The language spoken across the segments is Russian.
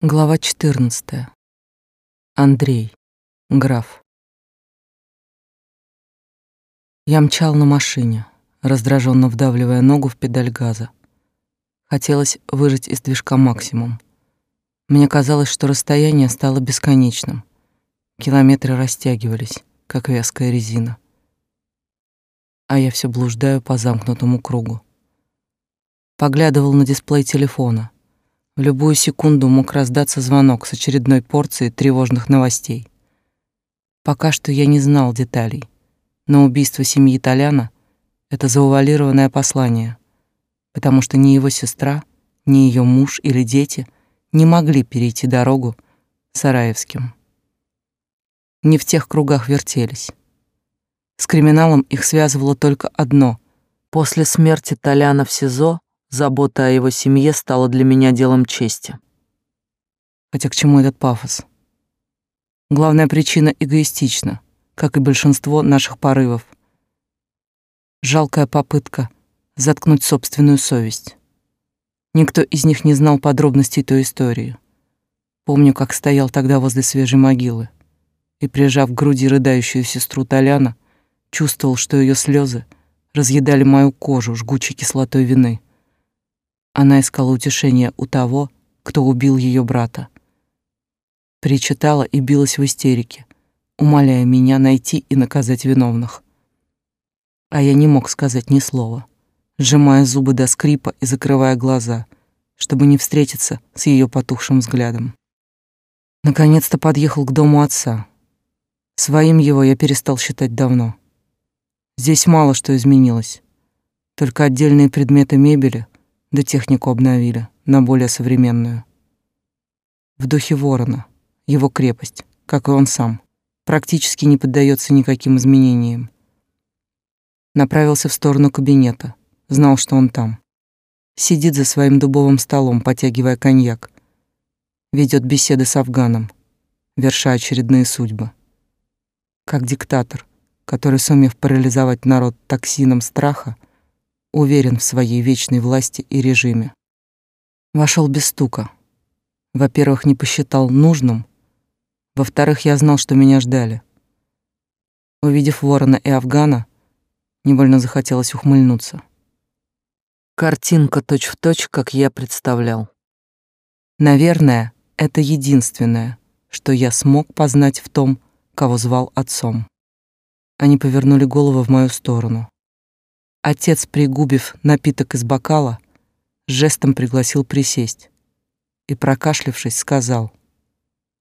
Глава 14. Андрей. Граф. Я мчал на машине, раздраженно вдавливая ногу в педаль газа. Хотелось выжать из движка максимум. Мне казалось, что расстояние стало бесконечным. Километры растягивались, как вязкая резина. А я все блуждаю по замкнутому кругу. Поглядывал на дисплей телефона — в любую секунду мог раздаться звонок с очередной порцией тревожных новостей. Пока что я не знал деталей, но убийство семьи Толяна — это заувалированное послание, потому что ни его сестра, ни ее муж или дети не могли перейти дорогу Сараевским. Не в тех кругах вертелись. С криминалом их связывало только одно. После смерти Толяна в СИЗО Забота о его семье стала для меня делом чести. Хотя к чему этот пафос? Главная причина эгоистична, как и большинство наших порывов. Жалкая попытка заткнуть собственную совесть. Никто из них не знал подробностей той истории. Помню, как стоял тогда возле свежей могилы и, прижав к груди рыдающую сестру Толяна, чувствовал, что ее слезы разъедали мою кожу жгучей кислотой вины. Она искала утешения у того, кто убил ее брата. Причитала и билась в истерике, умоляя меня найти и наказать виновных. А я не мог сказать ни слова, сжимая зубы до скрипа и закрывая глаза, чтобы не встретиться с ее потухшим взглядом. Наконец-то подъехал к дому отца. Своим его я перестал считать давно. Здесь мало что изменилось. Только отдельные предметы мебели — да технику обновили на более современную. В духе ворона, его крепость, как и он сам, практически не поддается никаким изменениям. Направился в сторону кабинета, знал, что он там. Сидит за своим дубовым столом, потягивая коньяк. Ведет беседы с Афганом, верша очередные судьбы. Как диктатор, который, сумев парализовать народ токсином страха, уверен в своей вечной власти и режиме. Вошел без стука. Во-первых, не посчитал нужным. Во-вторых, я знал, что меня ждали. Увидев ворона и афгана, невольно захотелось ухмыльнуться. Картинка точь-в-точь, точь, как я представлял. Наверное, это единственное, что я смог познать в том, кого звал отцом. Они повернули голову в мою сторону. Отец, пригубив напиток из бокала, жестом пригласил присесть и, прокашлявшись, сказал,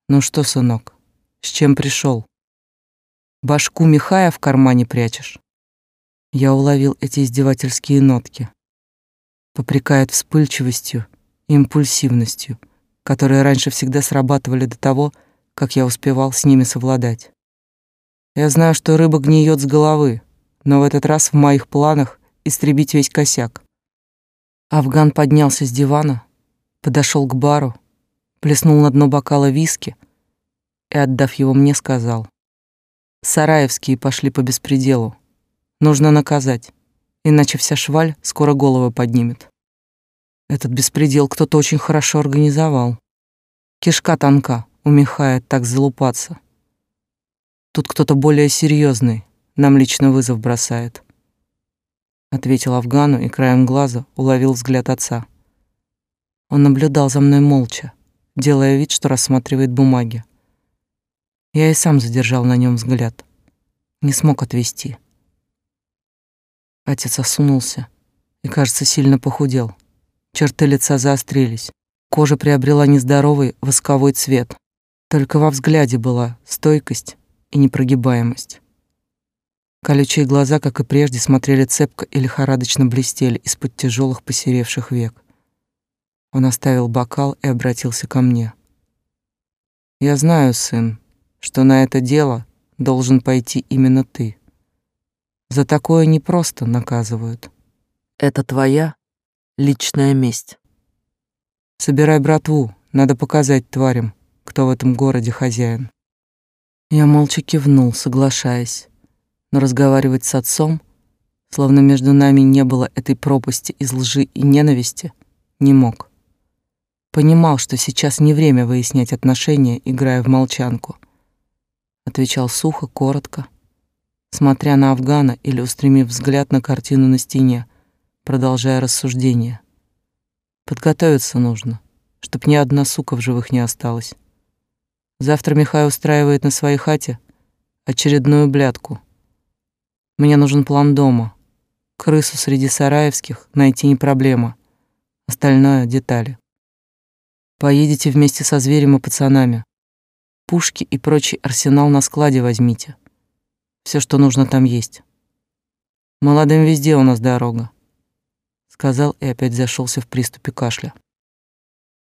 «Ну что, сынок, с чем пришел? Башку Михая в кармане прячешь?» Я уловил эти издевательские нотки. Попрекает вспыльчивостью и импульсивностью, которые раньше всегда срабатывали до того, как я успевал с ними совладать. Я знаю, что рыба гниет с головы, но в этот раз в моих планах истребить весь косяк. Афган поднялся с дивана, подошел к бару, плеснул на дно бокала виски и, отдав его мне, сказал. «Сараевские пошли по беспределу. Нужно наказать, иначе вся шваль скоро голову поднимет. Этот беспредел кто-то очень хорошо организовал. Кишка тонка, умехает так залупаться. Тут кто-то более серьезный нам лично вызов бросает ответил Афгану и краем глаза уловил взгляд отца. Он наблюдал за мной молча, делая вид, что рассматривает бумаги. Я и сам задержал на нем взгляд. Не смог отвести. Отец осунулся и, кажется, сильно похудел. Черты лица заострились. Кожа приобрела нездоровый восковой цвет. Только во взгляде была стойкость и непрогибаемость. Колючие глаза, как и прежде, смотрели цепко и лихорадочно блестели из-под тяжелых посеревших век. Он оставил бокал и обратился ко мне. «Я знаю, сын, что на это дело должен пойти именно ты. За такое не просто наказывают. Это твоя личная месть. Собирай братву, надо показать тварям, кто в этом городе хозяин». Я молча кивнул, соглашаясь но разговаривать с отцом, словно между нами не было этой пропасти из лжи и ненависти, не мог. Понимал, что сейчас не время выяснять отношения, играя в молчанку. Отвечал сухо, коротко, смотря на Афгана или устремив взгляд на картину на стене, продолжая рассуждение. Подготовиться нужно, чтоб ни одна сука в живых не осталась. Завтра Михай устраивает на своей хате очередную блядку. Мне нужен план дома. Крысу среди сараевских найти не проблема. Остальное — детали. Поедете вместе со зверем и пацанами. Пушки и прочий арсенал на складе возьмите. Все, что нужно, там есть. Молодым везде у нас дорога сказал и опять зашелся в приступе кашля.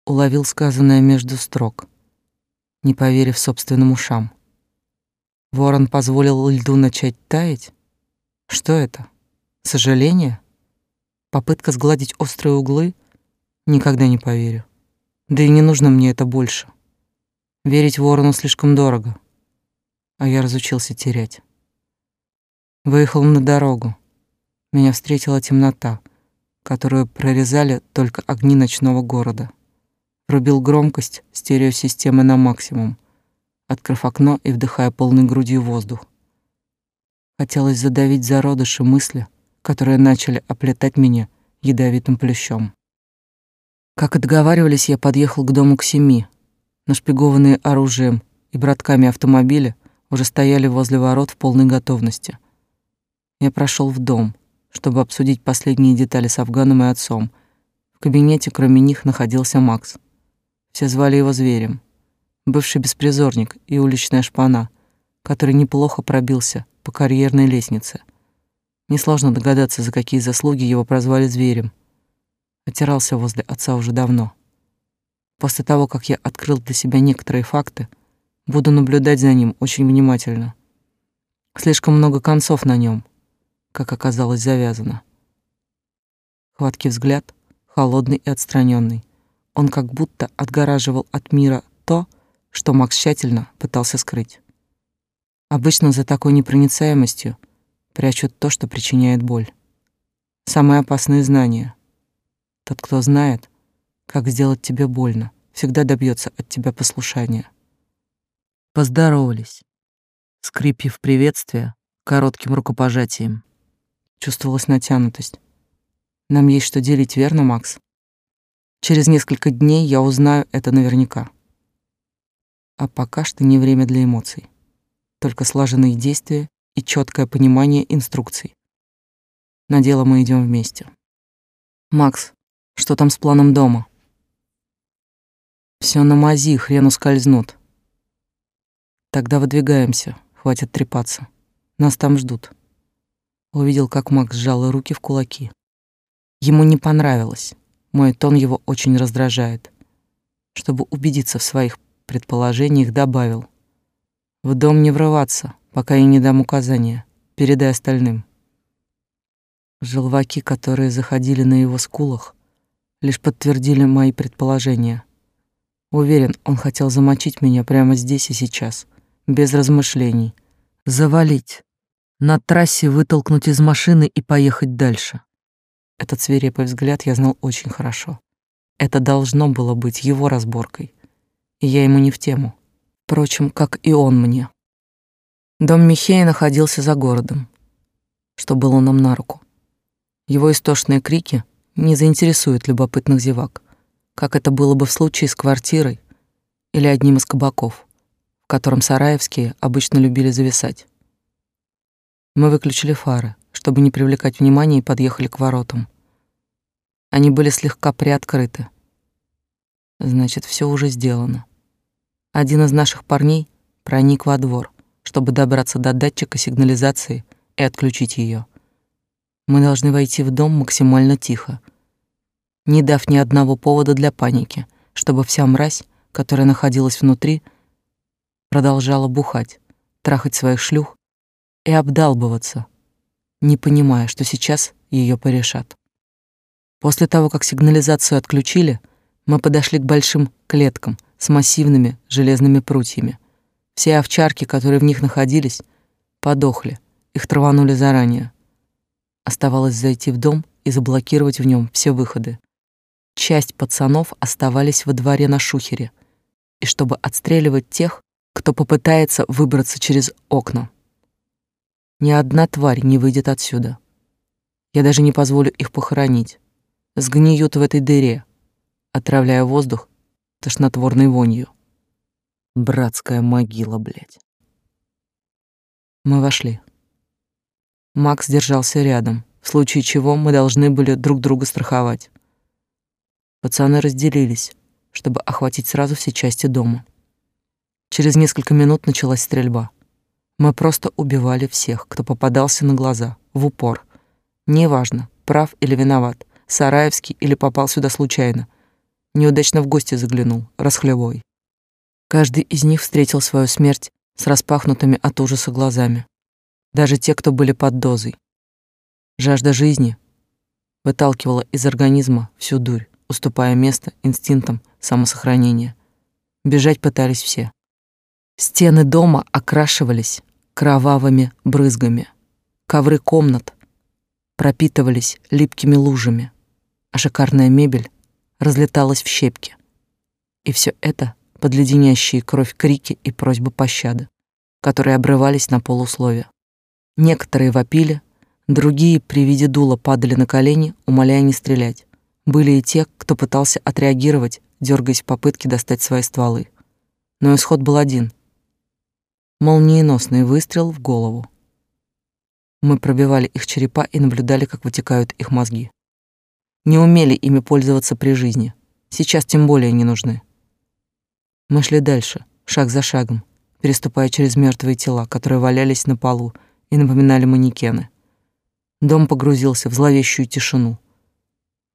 Уловил сказанное между строк, не поверив собственным ушам. Ворон позволил льду начать таять? Что это? Сожаление? Попытка сгладить острые углы? Никогда не поверю. Да и не нужно мне это больше. Верить ворону слишком дорого, а я разучился терять. Выехал на дорогу. Меня встретила темнота — которую прорезали только огни ночного города. Врубил громкость стереосистемы на максимум, открыв окно и вдыхая полной грудью воздух. Хотелось задавить зародыши мысли, которые начали оплетать меня ядовитым плющом. Как отговаривались, я подъехал к дому к семи. Нашпигованные оружием и братками автомобиля уже стояли возле ворот в полной готовности. Я прошел в дом — чтобы обсудить последние детали с Афганом и отцом. В кабинете, кроме них, находился Макс. Все звали его Зверем. Бывший беспризорник и уличная шпана, который неплохо пробился по карьерной лестнице. Несложно догадаться, за какие заслуги его прозвали Зверем. Отирался возле отца уже давно. После того, как я открыл для себя некоторые факты, буду наблюдать за ним очень внимательно. Слишком много концов на нем — как оказалось, завязано. Хваткий взгляд, холодный и отстраненный. Он как будто отгораживал от мира то, что Макс тщательно пытался скрыть. Обычно за такой непроницаемостью прячут то, что причиняет боль. Самые опасные знания. Тот, кто знает, как сделать тебе больно, всегда добьется от тебя послушания. Поздоровались, скрипив приветствие коротким рукопожатием. Чувствовалась натянутость. Нам есть что делить, верно, Макс? Через несколько дней я узнаю это наверняка. А пока что не время для эмоций. Только слаженные действия и четкое понимание инструкций. На дело мы идем вместе. Макс, что там с планом дома? Все на мази, хрен ускользнут. Тогда выдвигаемся, хватит трепаться. Нас там ждут. Увидел, как Макс сжал руки в кулаки. Ему не понравилось. Мой тон его очень раздражает. Чтобы убедиться в своих предположениях, добавил. В дом не врываться, пока я не дам указания. Передай остальным. Желваки, которые заходили на его скулах, лишь подтвердили мои предположения. Уверен, он хотел замочить меня прямо здесь и сейчас, без размышлений. Завалить, на трассе вытолкнуть из машины и поехать дальше. Этот свирепый взгляд я знал очень хорошо. Это должно было быть его разборкой. И я ему не в тему. Впрочем, как и он мне. Дом Михея находился за городом, что было нам на руку. Его истошные крики не заинтересуют любопытных зевак, как это было бы в случае с квартирой или одним из кабаков, в котором сараевские обычно любили зависать. Мы выключили фары, чтобы не привлекать внимания, и подъехали к воротам. Они были слегка приоткрыты. Значит, все уже сделано. Один из наших парней проник во двор, чтобы добраться до датчика сигнализации и отключить ее. Мы должны войти в дом максимально тихо, не дав ни одного повода для паники, чтобы вся мразь, которая находилась внутри, продолжала бухать, трахать своих шлюх и обдалбываться, не понимая, что сейчас ее порешат. После того, как сигнализацию отключили, мы подошли к большим клеткам с массивными железными прутьями. Все овчарки, которые в них находились, подохли, их траванули заранее. Оставалось зайти в дом и заблокировать в нем все выходы. часть пацанов оставались во дворе на шухере, и чтобы отстреливать тех, кто попытается выбраться через окна. Ни одна тварь не выйдет отсюда. Я даже не позволю их похоронить. Сгниют в этой дыре, отравляя воздух тошнотворной вонью. Братская могила, блядь. Мы вошли. Макс держался рядом, в случае чего мы должны были друг друга страховать. Пацаны разделились, чтобы охватить сразу все части дома. Через несколько минут началась стрельба. Мы просто убивали всех, кто попадался на глаза, в упор. Неважно, прав или виноват, Сараевский или попал сюда случайно. Неудачно в гости заглянул, расхлебой. Каждый из них встретил свою смерть с распахнутыми от ужаса глазами. Даже те, кто были под дозой. Жажда жизни выталкивала из организма всю дурь, уступая место инстинктам самосохранения. Бежать пытались все. Стены дома окрашивались кровавыми брызгами. Ковры комнат пропитывались липкими лужами, а шикарная мебель разлеталась в щепки. И все это под леденящие кровь крики и просьбы пощады, которые обрывались на полусловие. Некоторые вопили, другие при виде дула падали на колени, умоляя не стрелять. Были и те, кто пытался отреагировать, дергаясь в попытке достать свои стволы. Но исход был один. Молниеносный выстрел в голову. Мы пробивали их черепа и наблюдали, как вытекают их мозги. Не умели ими пользоваться при жизни. Сейчас тем более не нужны. Мы шли дальше, шаг за шагом, переступая через мертвые тела, которые валялись на полу и напоминали манекены. Дом погрузился в зловещую тишину.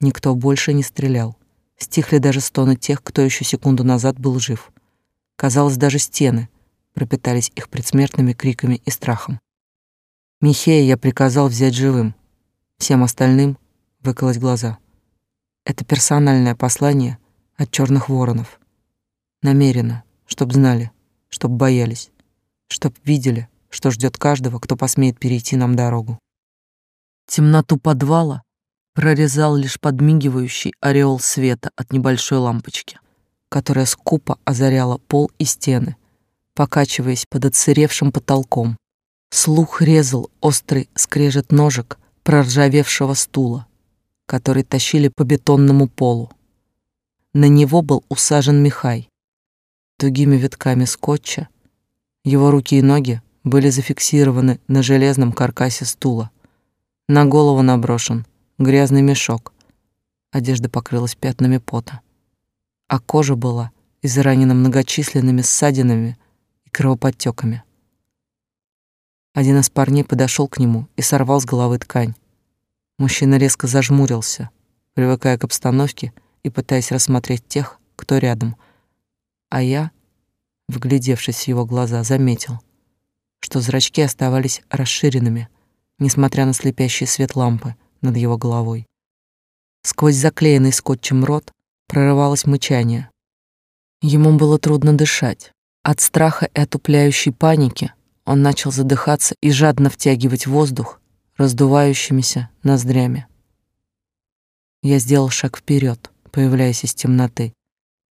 Никто больше не стрелял. Стихли даже стоны тех, кто еще секунду назад был жив. Казалось, даже стены пропитались их предсмертными криками и страхом. Михея я приказал взять живым. Всем остальным выколоть глаза. Это персональное послание от черных воронов. Намеренно, чтоб знали, чтоб боялись, чтоб видели, что ждет каждого, кто посмеет перейти нам дорогу. Темноту подвала прорезал лишь подмигивающий ореол света от небольшой лампочки, которая скупо озаряла пол и стены, покачиваясь под отсыревшим потолком. Слух резал острый скрежет ножек проржавевшего стула, который тащили по бетонному полу. На него был усажен Михай, тугими витками скотча. Его руки и ноги были зафиксированы на железном каркасе стула. На голову наброшен грязный мешок. Одежда покрылась пятнами пота, а кожа была изранена многочисленными ссадинами и кровоподтеками. Один из парней подошел к нему и сорвал с головы ткань. Мужчина резко зажмурился, привыкая к обстановке и пытаясь рассмотреть тех, кто рядом — а я, вглядевшись в его глаза, заметил, что зрачки оставались расширенными, несмотря на слепящий свет лампы над его головой. Сквозь заклеенный скотчем рот прорывалось мычание. Ему было трудно дышать. От страха и отупляющей паники он начал задыхаться и жадно втягивать воздух раздувающимися ноздрями. Я сделал шаг вперед, появляясь из темноты,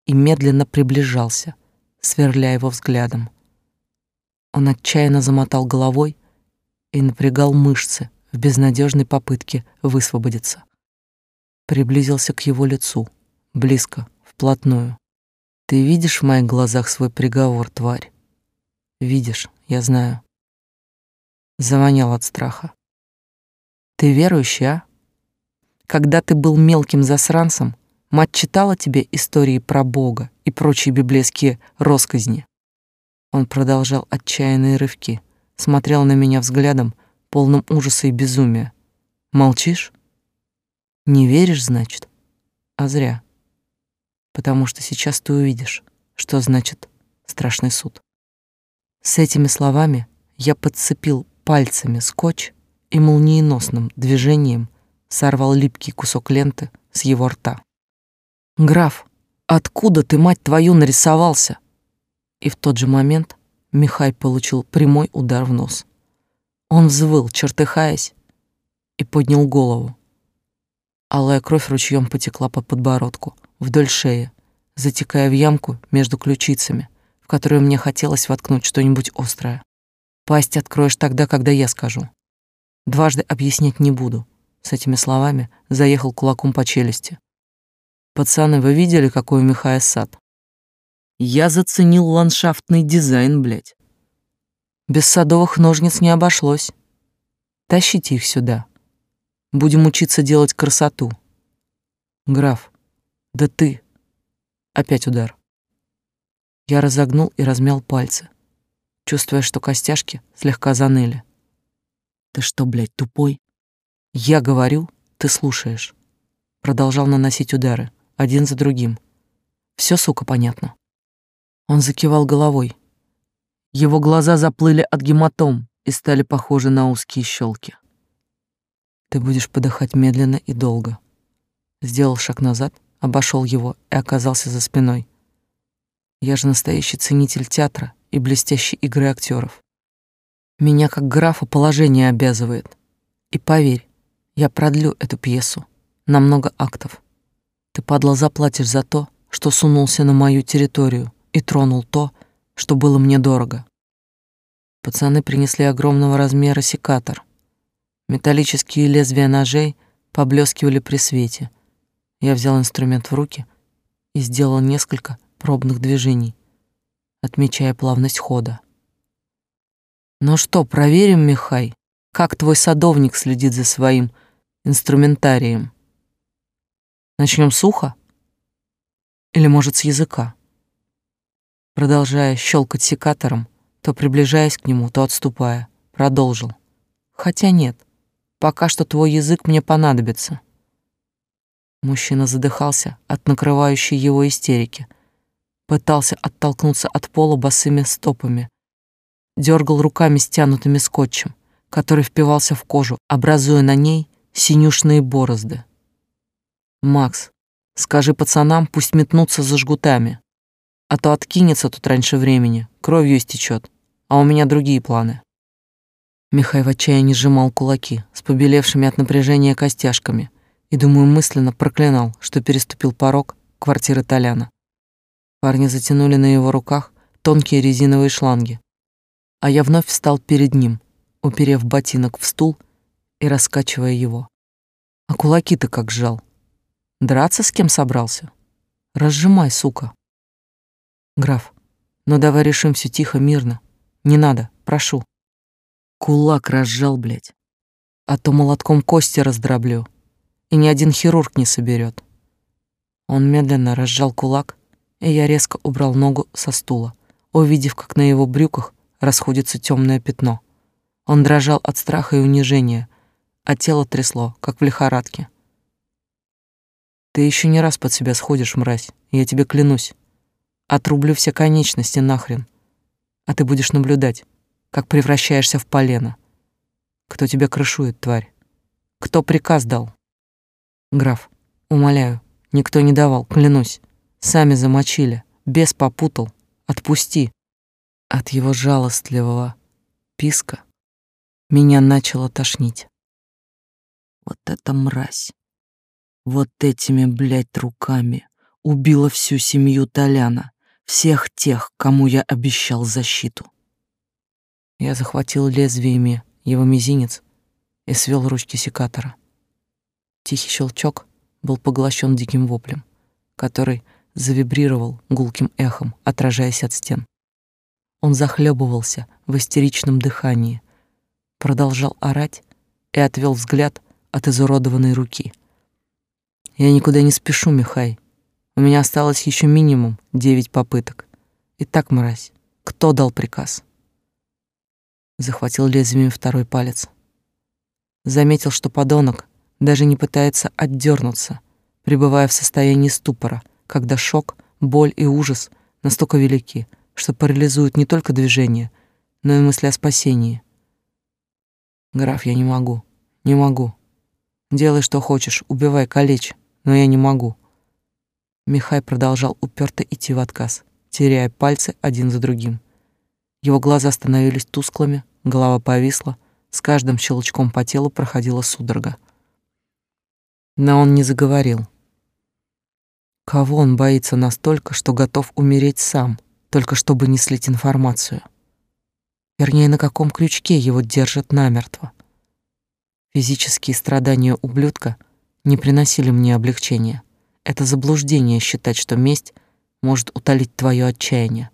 и медленно приближался, сверля его взглядом. Он отчаянно замотал головой и напрягал мышцы в безнадежной попытке высвободиться. Приблизился к его лицу, близко, вплотную. Ты видишь в моих глазах свой приговор, тварь? Видишь, я знаю. Завонял от страха. Ты верующий, а? Когда ты был мелким засранцем, Мать читала тебе истории про Бога и прочие библейские росказни. Он продолжал отчаянные рывки, смотрел на меня взглядом, полным ужаса и безумия. Молчишь? Не веришь, значит? А зря. Потому что сейчас ты увидишь, что значит страшный суд. С этими словами я подцепил пальцами скотч и молниеносным движением сорвал липкий кусок ленты с его рта. «Граф, откуда ты, мать твою, нарисовался?» И в тот же момент Михай получил прямой удар в нос. Он взвыл, чертыхаясь, и поднял голову. Алая кровь ручьем потекла по подбородку, вдоль шеи, затекая в ямку между ключицами, в которую мне хотелось воткнуть что-нибудь острое. Пасть откроешь тогда, когда я скажу. Дважды объяснять не буду. С этими словами заехал кулаком по челюсти. Пацаны, вы видели, какой у Михая сад? Я заценил ландшафтный дизайн, блядь. Без садовых ножниц не обошлось. Тащите их сюда. Будем учиться делать красоту. Граф, да ты. Опять удар. Я разогнул и размял пальцы, чувствуя, что костяшки слегка заныли. Ты что, блядь, тупой? Я говорю, ты слушаешь. Продолжал наносить удары, один за другим. Все, сука, понятно. Он закивал головой. Его глаза заплыли от гематом и стали похожи на узкие щелки. Ты будешь подыхать медленно и долго. Сделал шаг назад, обошел его и оказался за спиной. Я же настоящий ценитель театра и блестящей игры актеров. Меня как графа положение обязывает. И поверь, я продлю эту пьесу на много актов. Ты, падла, заплатишь за то, что сунулся на мою территорию и тронул то, что было мне дорого. Пацаны принесли огромного размера секатор. Металлические лезвия ножей поблескивали при свете. Я взял инструмент в руки и сделал несколько пробных движений, отмечая плавность хода. Ну что, проверим, Михай, как твой садовник следит за своим инструментарием? Начнем с уха? Или, может, с языка? Продолжая щелкать секатором, то приближаясь к нему, то отступая, продолжил. Хотя нет, пока что твой язык мне понадобится. Мужчина задыхался от накрывающей его истерики, пытался оттолкнуться от пола босыми стопами, дергал руками стянутыми скотчем, который впивался в кожу, образуя на ней синюшные борозды. «Макс, скажи пацанам, пусть метнутся за жгутами, а то откинется тут раньше времени, кровью истечет, а у меня другие планы». Михай в отчаянии сжимал кулаки с побелевшими от напряжения костяшками и, думаю, мысленно проклинал, что переступил порог квартиры Толяна. Парни затянули на его руках тонкие резиновые шланги, а я вновь встал перед ним, уперев ботинок в стул и раскачивая его. А кулаки-то как сжал. Драться с кем собрался? Разжимай, сука. Граф, ну давай решим все тихо, мирно. Не надо, прошу. Кулак разжал, блядь. А то молотком кости раздроблю, и ни один хирург не соберет. Он медленно разжал кулак, и я резко убрал ногу со стула, увидев, как на его брюках расходится темное пятно. Он дрожал от страха и унижения, а тело трясло, как в лихорадке. Ты еще не раз под себя сходишь, мразь, я тебе клянусь. Отрублю все конечности нахрен, а ты будешь наблюдать, как превращаешься в полено. Кто тебя крышует, тварь? Кто приказ дал? Граф, умоляю, никто не давал, клянусь. Сами замочили, бес попутал. Отпусти. От его жалостливого писка меня начало тошнить. Вот эта мразь. Вот этими, блядь, руками убила всю семью Толяна, всех тех, кому я обещал защиту. Я захватил лезвиями его мизинец и свел ручки секатора. Тихий щелчок был поглощен диким воплем, который завибрировал гулким эхом, отражаясь от стен. Он захлебывался в истеричном дыхании, продолжал орать и отвел взгляд от изуродованной руки. Я никуда не спешу, Михай. У меня осталось еще минимум девять попыток. Итак, мразь, кто дал приказ? Захватил лезвием второй палец. Заметил, что подонок даже не пытается отдернуться, пребывая в состоянии ступора, когда шок, боль и ужас настолько велики, что парализуют не только движение, но и мысли о спасении. Граф, я не могу, не могу. Делай, что хочешь, убивай, калечь, но я не могу. Михай продолжал уперто идти в отказ, теряя пальцы один за другим. Его глаза становились тусклыми, голова повисла, с каждым щелчком по телу проходила судорога. Но он не заговорил. Кого он боится настолько, что готов умереть сам, только чтобы не слить информацию? Вернее, на каком крючке его держат намертво? Физические страдания ублюдка не приносили мне облегчения. Это заблуждение считать, что месть может утолить твое отчаяние.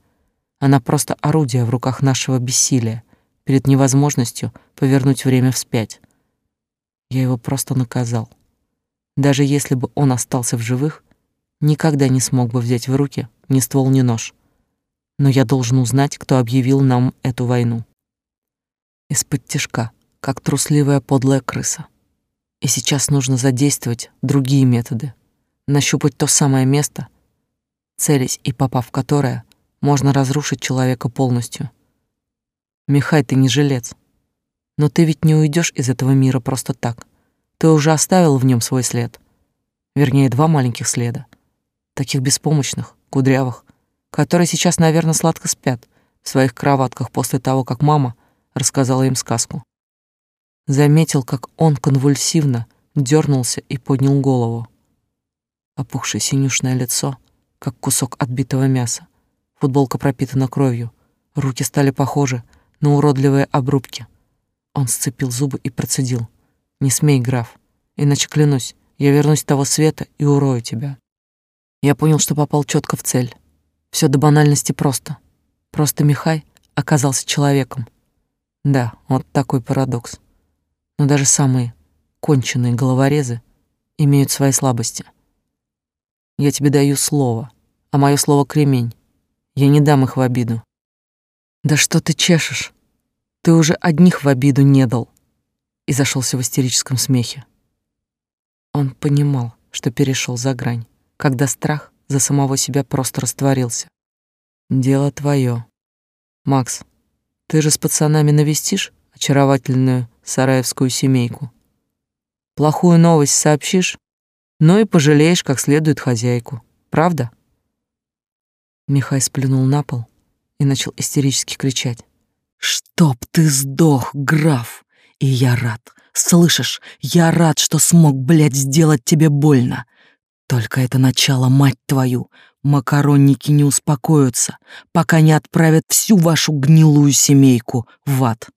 Она просто орудие в руках нашего бессилия перед невозможностью повернуть время вспять. Я его просто наказал. Даже если бы он остался в живых, никогда не смог бы взять в руки ни ствол, ни нож. Но я должен узнать, кто объявил нам эту войну. Из-под тишка как трусливая подлая крыса. И сейчас нужно задействовать другие методы, нащупать то самое место, целясь и попав в которое, можно разрушить человека полностью. Михай, ты не жилец. Но ты ведь не уйдешь из этого мира просто так. Ты уже оставил в нем свой след. Вернее, два маленьких следа. Таких беспомощных, кудрявых, которые сейчас, наверное, сладко спят в своих кроватках после того, как мама рассказала им сказку. Заметил, как он конвульсивно дернулся и поднял голову. Опухшее синюшное лицо, как кусок отбитого мяса. Футболка пропитана кровью. Руки стали похожи на уродливые обрубки. Он сцепил зубы и процедил. «Не смей, граф, иначе, клянусь, я вернусь с того света и урою тебя». Я понял, что попал четко в цель. Все до банальности просто. Просто Михай оказался человеком. Да, вот такой парадокс но даже самые конченые головорезы имеют свои слабости. Я тебе даю слово, а мое слово — кремень. Я не дам их в обиду. Да что ты чешешь? Ты уже одних в обиду не дал. И зашелся в истерическом смехе. Он понимал, что перешел за грань, когда страх за самого себя просто растворился. Дело твое. Макс, ты же с пацанами навестишь очаровательную сараевскую семейку. Плохую новость сообщишь, но и пожалеешь как следует хозяйку. Правда? Михай сплюнул на пол и начал истерически кричать. «Чтоб ты сдох, граф! И я рад, слышишь, я рад, что смог, блядь, сделать тебе больно. Только это начало, мать твою, макаронники не успокоятся, пока не отправят всю вашу гнилую семейку в ад».